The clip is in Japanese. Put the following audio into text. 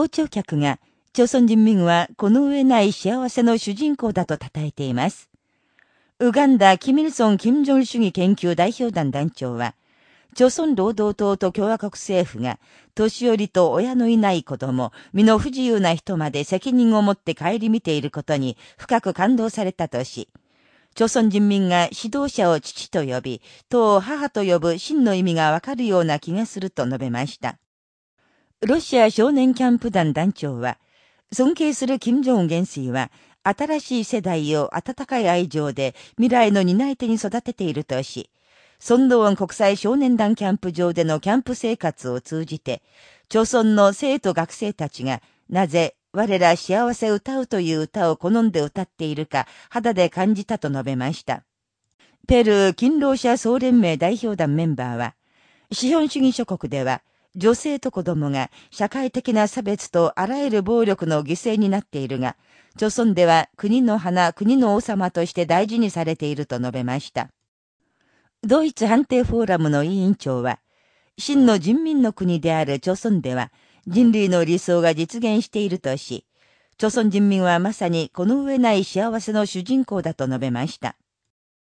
訪朝客が、朝鮮人民はこの上ない幸せの主人公だと称えています。ウガンダ・キミルソン・キム・ジョン主義研究代表団団長は、朝鮮労働党と共和国政府が、年寄りと親のいない子供、身の不自由な人まで責任を持って顧みていることに深く感動されたとし、朝鮮人民が指導者を父と呼び、党を母と呼ぶ真の意味がわかるような気がすると述べました。ロシア少年キャンプ団団長は、尊敬する金正恩元帥は、新しい世代を温かい愛情で未来の担い手に育てているとし、ソンドウォン国際少年団キャンプ場でのキャンプ生活を通じて、朝村の生徒学生たちが、なぜ我ら幸せ歌うという歌を好んで歌っているか肌で感じたと述べました。ペルー勤労者総連盟代表団メンバーは、資本主義諸国では、女性と子供が社会的な差別とあらゆる暴力の犠牲になっているが、朝村では国の花、国の王様として大事にされていると述べました。ドイツ判定フォーラムの委員長は、真の人民の国である朝鮮では、人類の理想が実現しているとし、朝鮮人民はまさにこの上ない幸せの主人公だと述べました。